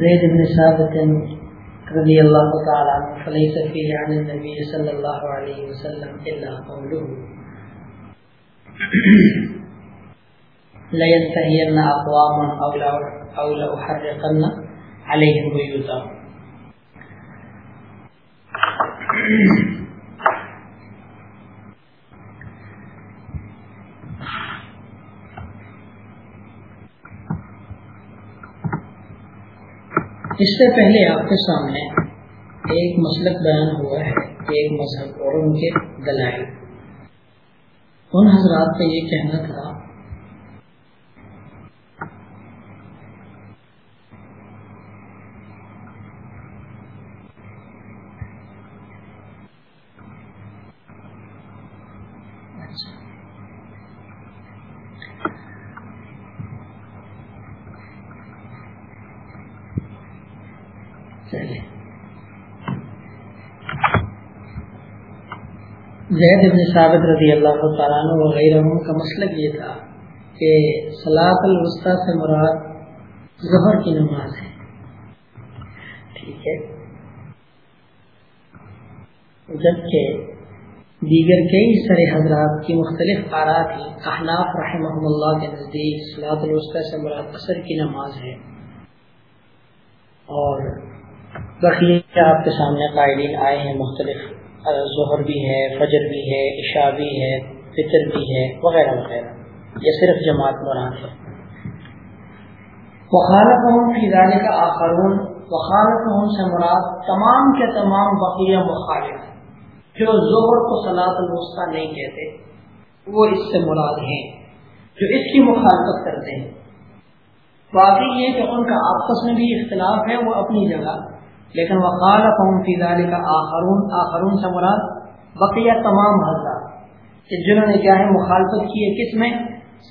زید بن ثابت رضی اللہ تعالی عنہ فلیس فی عن النبی صلی اللہ علیہ وسلم الا قوله. لینتهین اقوام او احرقن علیہم بیوتا اس سے پہلے آپ کے سامنے ایک مسلک بیان ہوا ہے ایک مذہب اور ان کے دلائل۔ ان حضرات کا یہ کہنا تھا زید ابن ثابت رضی اللہ تعالیٰ عنہ وغیرہ کا مسئلہ یہ تھا کہ سلاط الوسطی سے مراد ظہر کی نماز ہے۔ ٹھیک ہے۔ جبکہ دیگر کئی سر حضرات کی مختلف آرا تھی، احناف رحمہ اللہ کے نزدیک سلاط الوسطی سے مراد اثر کی نماز ہے۔ اور بقیہ آپ کے سامنے قائدین آئے ہیں مختلف ظہر بھی ہے، فجر بھی ہے، عشاء بھی ہے، فطر بھی ہے، وغیرہ وغیرہ۔ یہ صرف جماعت مراد ہے۔ وخالت فضانے کا آخرون۔ وخالت سے مراد تمام کے تمام بقیہ مخالف جو ظہر کو سلاد الوسطی نہیں کہتے، وہ اس سے مراد ہیں، جو اس کی مخالفت کرتے ہیں۔ باقی یہ کہ ان کا آپس میں بھی اختلاف ہے، وہ اپنی جگہ لیکن وقال قوم فی ذلك آخرون آخرون سے مراد بقیہ تمام حضرات، کہ جنہوں نے کیا ہے، مخالفت کی ہے کس میں؟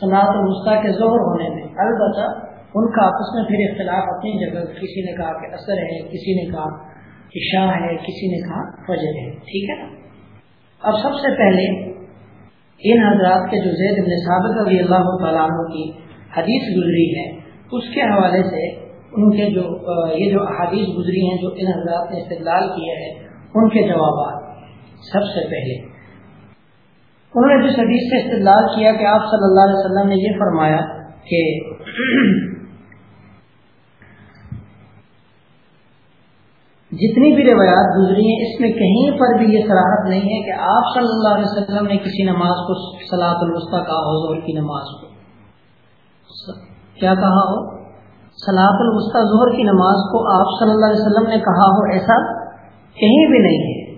صنعت الوسطی کے ظہر ہونے میں۔ البتہ ان کا آپس میں پھر اختلاف اپنی جگہ کسی نے کہا کہ اثر ہے، کسی نے کہا عشاء ہے، کسی نے کہا فجر ہے۔ ٹھیک ہے نا؟ اب سب سے پہلے ان حضرات کے جو زید ابن ثابت رضی اللہ تعالیٰ عنہ کی حدیث گزری ہے، اس کے حوالے سے ان کے جو یہ جو احادیث گزری ہیں جو ان حضرات نے استقلال کیا ہے ان کے جوابات سب سے پہلے۔ انہوں نے جس حدیث سے استقلال کیا کہ آپ صلی اللہ علیہ وسلم نے یہ فرمایا کہ جتنی بھی روایات گزری ہیں، اس میں کہیں پر بھی یہ صلاحت نہیں ہے کہ آپ صلی اللہ علیہ وسلم نے کسی نماز کو سلاۃ الوسطی کہا ہو، ظہر کی نماز کو۔ کیا کہا ہو؟ سلاط الوسطی ظہر کی نماز کو آپ صلی اللہ علیہ وسلم نے کہا ہو، ایسا کہیں بھی نہیں ہے۔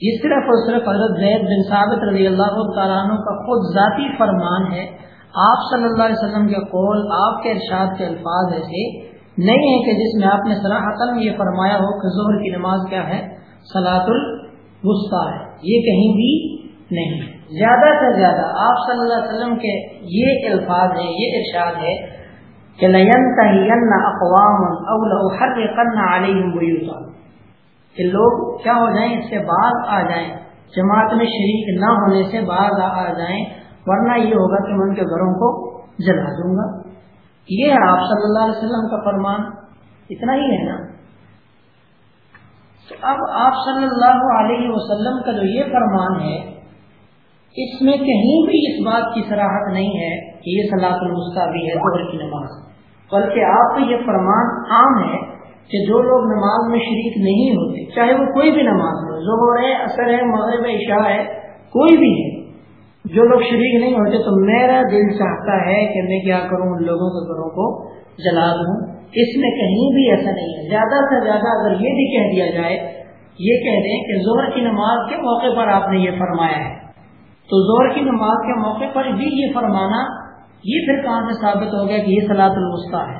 یہ صرف اور صرف حضرت زید بن ثابت رضی اللہ تعالیٰ عنہ کا خود ذاتی فرمان ہے۔ آپ صلی اللہ علیہ وسلم کے قول، آپ کے ارشاد کے الفاظ ایسے نہیں ہیں کہ جس میں آپ نے صلاح یہ فرمایا ہو کہ ظہر کی نماز کیا ہے سلاط الوسطی ہے۔ یہ کہیں بھی نہیں۔ زیادہ سے زیادہ آپ صلی اللہ علیہ وسلم کے یہ الفاظ ہے یہ ارشاد ہے کہ اقوام کہ لوگ کیا ہو جائیں، اس سے بعض آ جائیں۔ جماعت میں شریک نہ ہونے سے بعض آ جائیں۔ ورنہ یہ ہوگا کہ میں ان کے گھروں کو جلا دوں گا۔ یہ ہے آپ صلی اللہ علیہ وسلم کا فرمان۔ اتنا ہی ہے نا تو اب آپ صلی اللہ علیہ وسلم کا جو یہ فرمان ہے اس میں کہیں بھی اس بات کی سراہد نہیں ہے کہ یہ سلاط الوسطی بھی ہے ظہر کی نماز۔ بلکہ آپ کا یہ فرمان عام ہے کہ جو لوگ نماز میں شریک نہیں ہوتے، چاہے وہ کوئی بھی نماز ہو، ظہر ہے اثر ہے، مغرب عشاء ہے، کوئی بھی ہے، جو لوگ شریک نہیں ہوتے تو میرا دل چاہتا ہے کہ میں کیا کروں، ان لوگوں کے گھروں کو جلا دوں۔ اس میں کہیں بھی ایسا نہیں ہے۔ زیادہ سے زیادہ اگر یہ بھی کہہ دیا جائے، یہ کہہ دیں کہ زہر کی نماز کے موقع پر آپ نے یہ فرمایا ہے۔ تو زور کی نماز کے موقع پر بھی یہ فرمانا، یہ پھر کہاں سے ثابت ہو گیا کہ یہ سلاط الوسطی ہے؟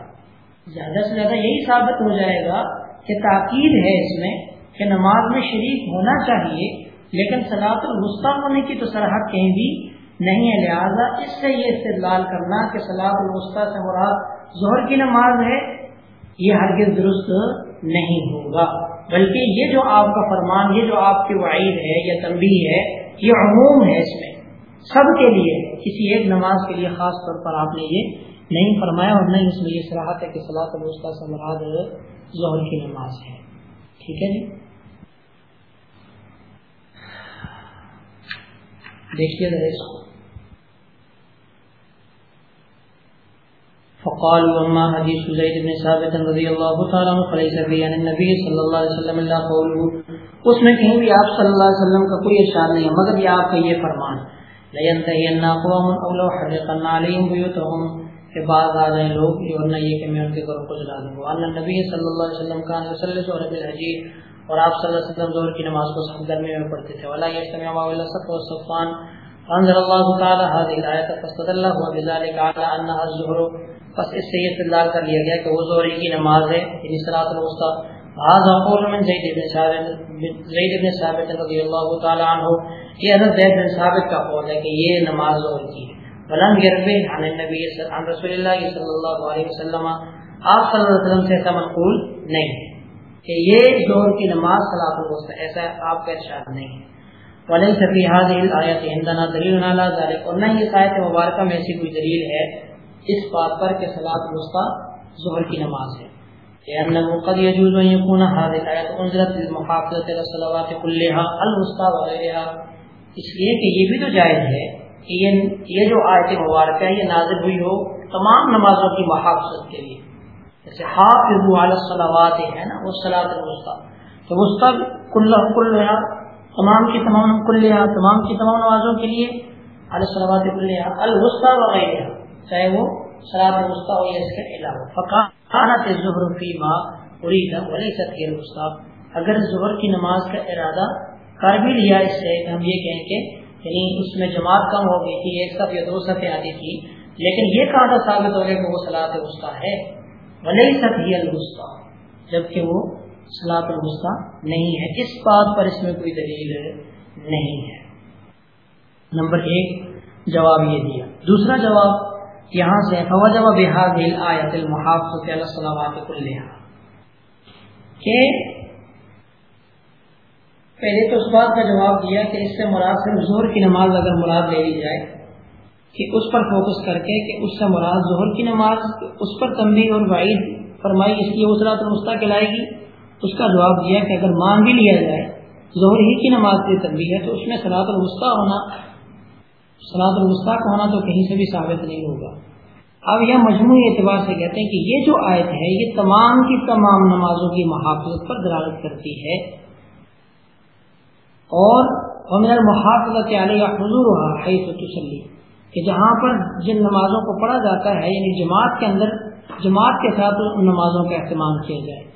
زیادہ سے زیادہ یہی ثابت ہو جائے گا کہ تاکید ہے اس میں کہ نماز میں شریک ہونا چاہیے، لیکن سلاط الوسطی ہونے کی تو سرحد کہیں بھی نہیں ہے۔ لہٰذا اس سے یہ استدلال کرنا کہ سلاط الوسطی سے مراد ظہر کی نماز ہے، یہ ہرگز درست نہیں ہوگا۔ بلکہ یہ جو آپ کا فرمان، یہ جو آپ کی وعید ہے یا تنبیہ ہے یہ عموم ہے اس میں۔ سب کے لیے، کسی ایک نماز کے لیے خاص طور پر آپ نے یہ نہیں فرمایا اور نہیں اس میں یہ صلاحت ہے کہ سلاط الوسطی سے مراد ظہر کی نماز ہے۔ ٹھیک ہے جی؟ دیکھیے ذرا اس کو۔ فقال وما حديث زيد بن ثابت رضي الله تعالى عنه، فليس في عن النبي صلى الله عليه وسلم الا قوله اس میں کہیں بھی آپ صلی اللہ علیہ وسلم کا کوئی ارشاد نہیں ہے، مگر یہ آپ کا یہ فرمان لینتهين اقوام او لو حرقنا عليهم بيوتهم۔ کہ بعض آ جائیں لوگ جو نہ یہ کہ میں ان کے گھروں کو جلا دوں گا۔ ان نبی صلی اللہ علیہ وسلم کا وسلم صلی اللہ علیہ اور آپ صلی اللہ علیہ وسلم ظہر کی نماز کو سخت گرمی میں پڑھتے تھے۔ ولا یسمع ما ولا صف والصفان انزل الله تعالی هذه الايه فاستدل هو بذلك على انها الظهر بس اس سے یہ استدلال کر لیا گیا کہ وہ ظہر کی نماز ہے یعنی صلاۃ الوسطی۔ هذا قول من زید بن ثابت زید بن ثابت رضی اللہ تعالی عنہ، یہ حضرت زید بن ثابت کا قول ہے کہ یہ نماز ظہر کی ہے۔ ولم يروي عن النبي عن رسول الله صلی اللہ علیہ وسلم، آپ صلی اللہ علیہ وسلم سے ایسا منقول نہیں ہے کہ یہ ظہر کی نماز صلاۃ الوسطی ایسا آپ کا ارشاد نہیں ہے۔ ولن فی هذه الايه عندنا دلیل على ذلك۔ اور نہ یہ آیت مبارکہ میں ایسی کوئی دلیل ہے اس بات پر کہ صلاۃ الوسطی ظہر کی نماز ہے۔ لأنه قد يجوز أن يكون هذه الآية أنزلت للمحافظة على الصلوات كلها، الوسطى وغيرها. اس لیے کہ یہ بھی تو جائز ہے کہ یہ جو آیت مبارکہ ہے، یہ نازل ہوئی ہو تمام نمازوں کی محافظت کے لیے۔ جیسے حافظ علی الصلوات ہے نا، وہ صلاۃ الوسطی۔ تو وسطی کل کلها تمام کی تمام کلها تمام کی تمام نمازوں کے لیے، علی الصلوات كلها الوسطى وغيرها چاہے وہ شراب وسطی ہو یا اس کے علاوہ۔ فقہ فقانت ظہر فی ما اريد وليس غير الوسطى اگر ظہر کی نماز کا ارادہ کر بھی لیا اس سے ہم یہ کہیں کہ یعنی اس میں جماعت کم ہو گئی تھی، ایک صف یا دو صفیں آتی تھی، لیکن یہ کہاں تھا ثابت ہو گیا کہ وہ سلاط الوسطی ہے وليست هي الوسطى جبکہ وہ سلاط الوسطی نہیں ہے۔ اس بات پر اس میں کوئی دلیل نہیں ہے۔ نمبر ایک، جواب یہ دیا۔ دوسرا جواب یہاں سے فوجب بحاد آیت المحافظ علی الصلوات کلها کہ پہلے تو اس بات کا جواب دیا کہ اس سے مراد صرف ظہر کی نماز اگر مراد لے لی جائے، کہ اس پر فوکس کر کے کہ اس سے مراد ظہر کی نماز، اس پر تنبیہ اور وعید فرمائی، اس لیے اسرات المستا کہلائے گی۔ اس کا جواب دیا کہ اگر مان بھی لیا جائے، ظہر ہی کی نماز کی تنبیہ ہے، تو اس میں سلاط الوسطی ہونا سلاد الوسطی ہونا تو کہیں سے بھی ثابت نہیں ہوگا۔ اب یہ مجموعی اعتبار سے کہتے ہیں کہ یہ جو آیت ہے، یہ تمام کی تمام نمازوں کی محافظت پر دلالت کرتی ہے۔ اور محافظت علیہ حضور تسلی، کہ جہاں پر جن نمازوں کو پڑھا جاتا ہے یعنی جماعت کے اندر، جماعت کے ساتھ ان نمازوں کا اہتمام کیا جائے۔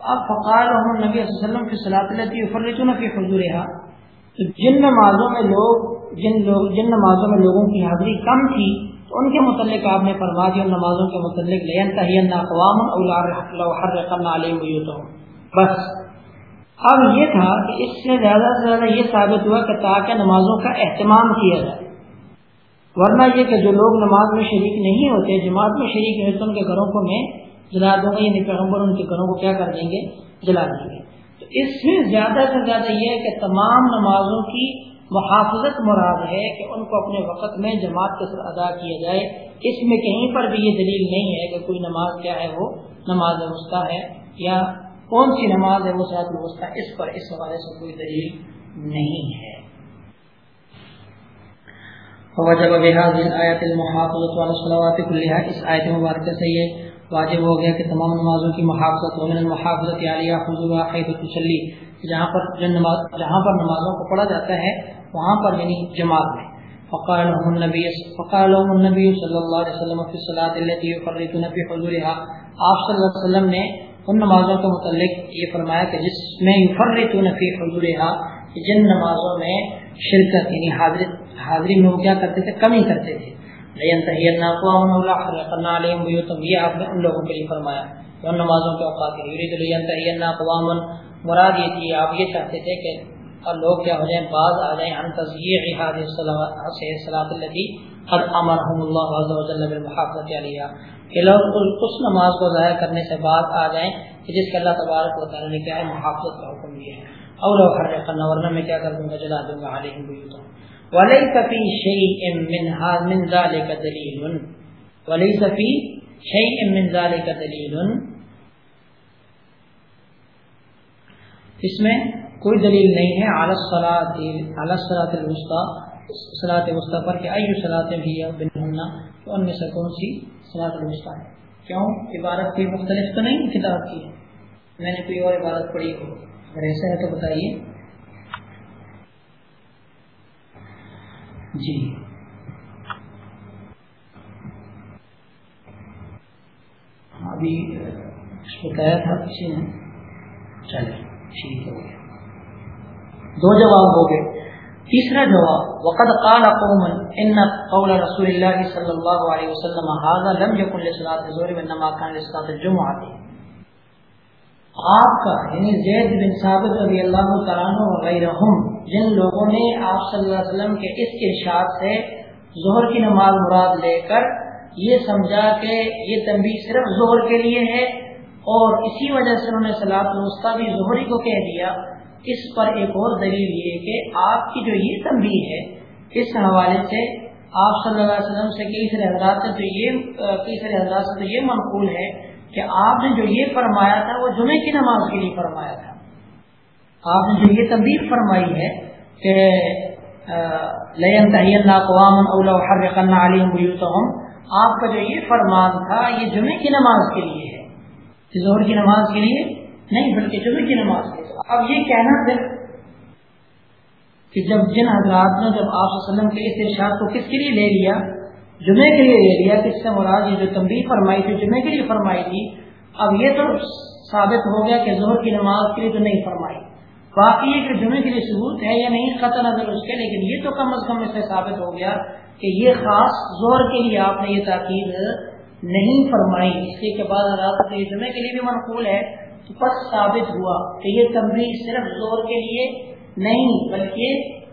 اب فقال نبی صلی اللہ علیہ وسلم کی صلاحیت فرتون حضور تو جن نمازوں میں لوگ جن لوگ جن نمازوں میں لوگوں کی حاضری کم تھی، تو ان کے متعلق آپ نے فرما دیا نمازوں کے متعلق اقوام بس۔ اب یہ تھا کہ اس سے زیادہ سے زیادہ یہ ثابت ہوا کہ تاکہ نمازوں کا اہتمام کیا جائے۔ ورنہ یہ کہ جو لوگ نماز میں شریک نہیں ہوتے، جماعت میں شریک ہوتے ان کے گھروں کو میں جلا دوں گا یعنی پیغمبر ان کے گھروں کو کیا کر دیں گے؟ جلا دیں گے۔ تو اس میں زیادہ سے زیادہ یہ ہے کہ تمام نمازوں کی محافظت مراد ہے کہ ان کو اپنے وقت میں جماعت کے ساتھ ادا کیا جائے۔ اس میں کہیں پر بھی یہ دلیل نہیں ہے کہ کوئی نماز کیا ہے، وہ نماز وسطی ہے یا کون سی نماز ہے، وہ سات وسطی اس پر اس حوالے سے کوئی دلیل نہیں ہے۔ جب آیت المحافظت والا صلوات کلیہ اس آیت مبارکہ سے یہ واجب ہو گیا کہ تمام نمازوں کی محافظت، ومن المحافظت علیہ حضور خیب تسلی۔ جہاں پر جن نماز جہاں پر نمازوں کو پڑھا جاتا ہے، وہاں پر یعنی جماعت میں۔ فقال النبی فقال النبی صلی اللہ علیہ وسلم فی الصلاۃ التي يفرطون في حضورها۔ آپ صلی اللہ علیہ وسلم نے ان نمازوں کے متعلق یہ فرمایا کہ جس میں يفرطون في حضورها جن نمازوں میں شرکت یعنی حاضری حاضری میں وہ کیا کرتے تھے؟ کمی کرتے تھے۔ یہ آپ نے ان لوگوں کے لیے فرمایا۔ ان نمازوں کے اوقات مراد یہ تھی آپ یہ چاہتے تھے کہ اور لوگ کیا ہو جائیں، بعض آ جائیں ان تضییع هذه الصلاه التي قد امرهم الله عز وجل کہ لوگ اس نماز کو ضائع کرنے سے بعد آ جائیں کہ جس کے اللہ تبارک و تعالی نے کیا ہے، محافظت کا حکم دیا ہے۔ اور لو حرقنا ورنہ میں کیا کر دوں گا، جلا دوں گا، علیہم بیوتهم وليس في شيء من هذا من ذلك دليل ولی صفی شعی منظال کا دلیل۔ اس میں کوئی دلیل نہیں ہے اعلی صلاحت الوسطی صلاحت وسطی پر کہ ایو صلاحت بھی بننا تو ان میں سے کون سی صلاحت الوسطی ہے؟ کیوں؟ عبارت کوئی مختلف تو نہیں، کتاب کی ہے۔ میں نے کوئی اور عبارت پڑھی ہو۔ اگر ایسا ہے تو بتائیے۔ جی۔ ہاں، ابھی بتایا تھا کسی نے۔ چلے ٹھیک ہو گیا دو جواب ہو گئے۔ تیسرا جواب، وقد قال قوم ان قول رسول الله صلی اللہ علیہ وسلم هذا لم يكن لصلاه الظهر وانما كان لصلاه الجمعه آپ کا یعنی زید بن ثابت رضی اللہ تعالیٰ وغیرہم جن لوگوں نے آپ صلی اللہ علیہ وسلم کے اس ارشاد سے ظہر کی نماز مراد لے کر یہ سمجھا کہ یہ تنبیہ صرف ظہر کے لیے ہے اور اسی وجہ سے انہوں نے سلاد الوسطی بھی ظہری کو کہہ دیا، اس پر ایک اور دلیل یہ کہ آپ کی جو یہ تنبیہ ہے، اس حوالے سے آپ صلی اللہ علیہ وسلم سے کئی سارے حضرات سے تو یہ کئی سارے حضرات سے تو یہ منقول ہے کہ آپ نے جو یہ فرمایا تھا، وہ جمعے کی نماز کے لیے فرمایا تھا۔ آپ نے جو یہ تنبیہ فرمائی ہے کہ لین تحین قوام علیم آپ کا جو یہ فرمان تھا، یہ جمعے کی نماز کے لیے ہے۔ ظہر کی نماز کے لیے نہیں، بلکہ جمعے کی نماز کے لیے۔ اب یہ کہنا پھر کہ جب جن حضرات نے جب آپ وسلم کے اس ارشاد کو کس کے لیے لے لیا؟ جمعے کے لیے لے لیا کس سے مراد یہ جو تنبیہ فرمائی تھی جمعے کے لیے فرمائی تھی، اب یہ تو ثابت ہو گیا کہ ظہر کی نماز کے لیے تو نہیں فرمائی۔ باقی یہ کہ جمعے کے لیے ثبوت ہے یا نہیں قطع نظر اس کے، لیکن یہ تو کم از کم اس سے ثابت ہو گیا کہ یہ خاص زہر کے لیے آپ نے یہ تاکید نہیں فرمائی اس لیے کہ بعد حضرات جمعے کے لیے بھی منقول ہے پس ثابت ہوا کہ یہ تنبیہ صرف زور کے لیے نہیں، بلکہ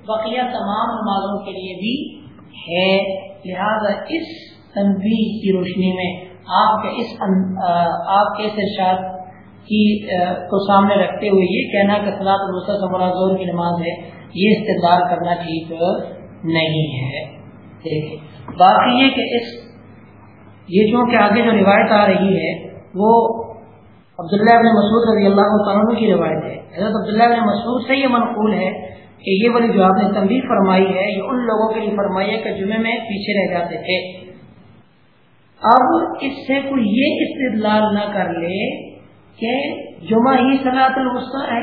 بقیہ تمام نمازوں کے لیے بھی ہے۔ لہذا اس تنبیہ کی روشنی میں آپ کے اس آپ کے ارشاد کی کو سامنے رکھتے ہوئے یہ کہنا کہ سلاط الوسط سے زور کی نماز ہے، یہ استدار کرنا ٹھیک نہیں ہے۔ باقی یہ کہ اس یہ جو کہ آگے جو روایت آ رہی ہے، وہ عبداللہ ابن مسعود رضی اللہ عنہ کی روایت ہے۔ حضرت عبداللہ ابن مسعود سے یہ منقول ہے کہ یہ والی جو آپ نے تنبیہ فرمائی ہے، یہ ان لوگوں کے لیے فرمائی ہے کہ جمعے میں پیچھے رہ جاتے تھے۔ اب اس سے کوئی یہ استدلال نہ کر لے کہ جمعہ ہی صلاح الوسطی ہے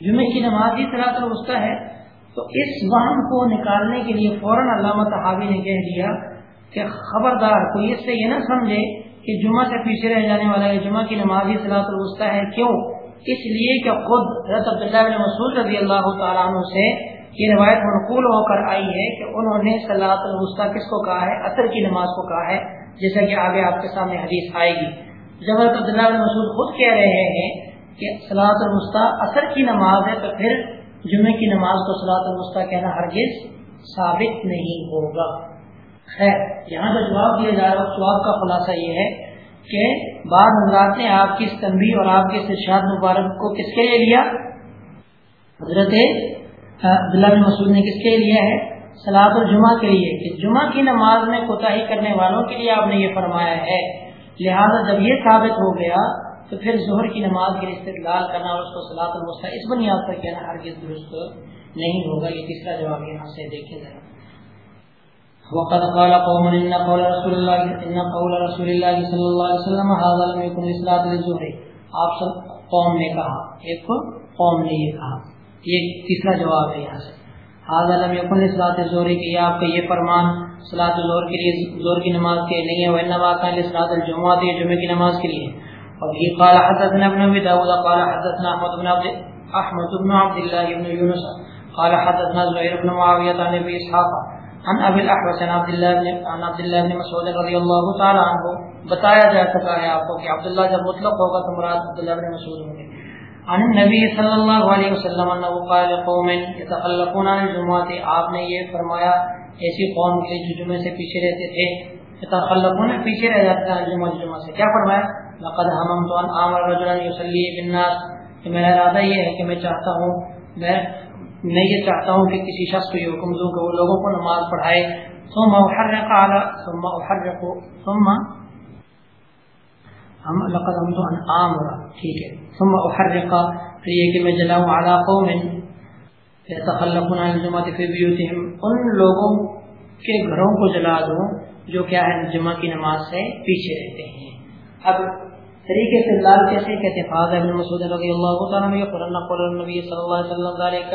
جمعے کی نماز ہی صلاح الوسطی ہے، تو اس وہم کو نکالنے کے لیے فوراً علامہ تحابی نے کہہ دیا کہ خبردار کوئی اس سے یہ نہ سمجھے کہ جمعہ سے پیچھے رہ جانے والا ہے جمعہ کی نماز ہی صلاح الوسطی ہے۔ کیوں؟ اس لیے کہ خود حضرت عبداللہ بن مسعود رضی اللہ تعالیٰ عنہ سے یہ روایت منقول ہو کر آئی ہے کہ انہوں نے صلاح الوسطی کس کو کہا ہے؟ اثر کی نماز کو کہا ہے، جیسا کہ آگے آپ کے سامنے حدیث آئے گی۔ جب حضرت عبداللہ بن مسعود خود کہہ رہے ہیں کہ صلاح الوسطی اثر کی نماز ہے، تو پھر جمعے کی نماز کو صلاح الوسطی کہنا ہرگز ثابت نہیں ہوگا۔ خیر یہاں جو جواب دیا جا رہا ہے جواب کا خلاصہ یہ ہے کہ بعض حضرات نے آپ کی استمبی اور آپ کے ارشاد مبارک کو کس کے لیے لیا؟ حضرت عبداللہ بن مسعود نے کس کے لیے لیا ہے؟ سلاد الجمعہ کے لیے۔ کہ جمعہ کی نماز میں کوتاہی کرنے والوں کے لیے آپ نے یہ فرمایا ہے۔ لہذا جب یہ ثابت ہو گیا، تو پھر ظہر کی نماز کے استقلال کرنا اور اس کو سلاد المسا اس بنیاد پر کہنا ہرگز درست نہیں ہوگا۔ یہ تیسرا جواب یہاں سے دیکھے ذرا وقد قال قوم ان قول رسول الله ان قول رسول الله صلی اللہ علیہ وسلم هذا لم يكن اصلاح للظهر. آپ سب قوم نے کہا، ایک قوم نے یہ کہا۔ یہ تیسرا جواب ہے یہاں سے۔ هذا لم يكن اصلاح الظهر کہ آپ کا یہ فرمان صلاۃ الظہر کے لیے ظہر کی نماز کے نہیں ہے وانما كان لصلاۃ الجمعہ کے جمعہ کی نماز کے لیے اور یہ قال حدثنا ابن ابي داود، قال حدثنا احمد بن عبد احمد بن عبد الله بن يونس، قال حدثنا زهير بن معاويه عن ابي اسحاق عن ابی الاحوص عن عبداللہ بن بن مسعود رضی اللہ تعالی عنہ بتایا جا سکا ہے آپ کو کہ عبداللہ جب مطلق ہوگا تو مراد عبداللہ بن مسعود ہوں گے عن النبی صلی اللہ علیہ وسلم انه قال قوم يتخلفون عن الجمعه آپ نے یہ فرمایا، ایسی قوم کے جو جمعے سے پیچھے رہتے تھے۔ يتخلفون پیچھے رہ جاتے ہیں جمعہ جمعہ سے۔ کیا فرمایا؟ لقد هممت ان امر رجلا يصلي بالناس۔ کہ میرا ارادہ یہ ہے کہ میں چاہتا ہوں، میں میں یہ چاہتا ہوں کہ کسی شخص کو یہ حکم دوں کہ وہ لوگوں کو نماز پڑھائے۔ ثم احرق على ثم احرق ثم ہم لقد ہم تو انعام امر ٹھیک ہے۔ ثم احرق۔ پھر یہ کہ میں جلاؤں على قوم يتخلفون عن الجمعه في بيوتهم۔ ان لوگوں کے گھروں کو جلا دوں جو کیا ہے جمعہ کی نماز سے پیچھے رہتے ہیں۔ اب طریقے سے لال کیسے کہتے ہیں؟ فاضل ابن مسعود رضی اللہ تعالیٰ عنہ قرآن قول النبی صلی اللہ علیہ وسلم ذالک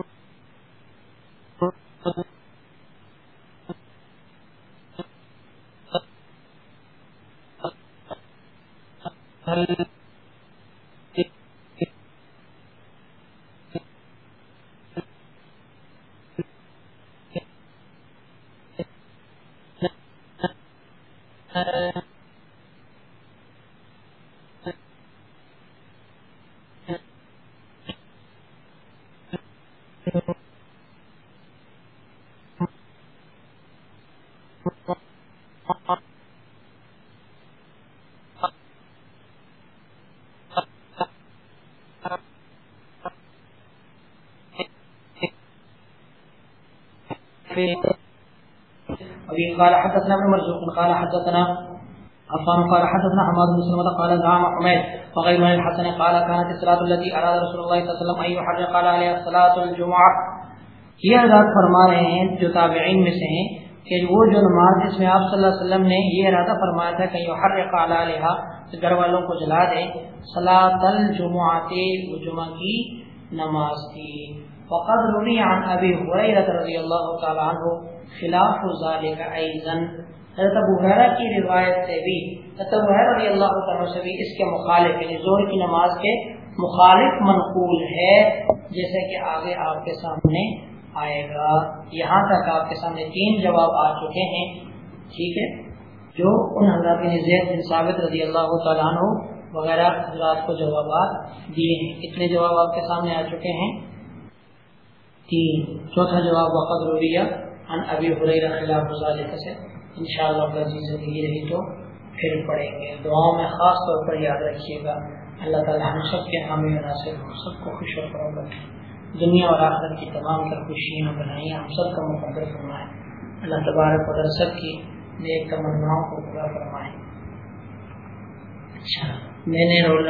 قال حدثنا ابن مرزوق، قال حدثنا عفان، قال حدثنا حماد بن سلمة، قال زعم حميد وغير من الحسن، قال كانت الصلاة التي أراد رسول الله صلى الله عليه وسلم أن يحرق قال الجمعة. یہ حضرات فرما رہے ہیں جو تابعین میں سے ہیں کہ وہ جو نماز جس میں آپ صلی اللہ علیہ وسلم نے یہ ارادہ فرمایا تھا کہ يحرق گھر والوں کو جلا دیں، صلاة الجمعة وہ جمعہ کی نماز تھی۔ وقد روی عن ابی حریرہ رضی اللہ تعالی عنہ خلاف ذالک ایزن حضرت ابو حیرہ کی روایت سے بھی، حضرت ابو حیرہ رضی اللہ عنہ سے بھی اس کے مخالف یعنی زور کی نماز کے مخالف منقول ہے، جیسے کہ آگے آپ کے سامنے آئے گا۔ یہاں تک آپ کے سامنے تین جواب آ چکے ہیں، ٹھیک ہے؟ جو ان حضرات نے زید بن ثابت رضی اللہ تعالیٰ عنہ وغیرہ حضرات کو جوابات دیے ہیں۔ کتنے جواب آپ کے سامنے آ چکے ہیں۔ تین چوتھا جواب وقت رویہ ان ابھی حریرہ خلاف ذالک سے انشاءاللہ اگر جی زندگی رہی تو پھر پڑھیں گے. دعاؤں میں خاص طور پر یاد رکھیے گا، اللہ تعالیٰ ہم سب کے حامی مناسب ہم سب کو خوش و خراب رکھیں دنیا اور آخرت کی تمام تر خوشیاں بنائیں ہم سب کا مقدر فرمائیں اللہ تبارک و سب کی نیک تمناؤں کو پورا فرمائیں اچھا میں نے رول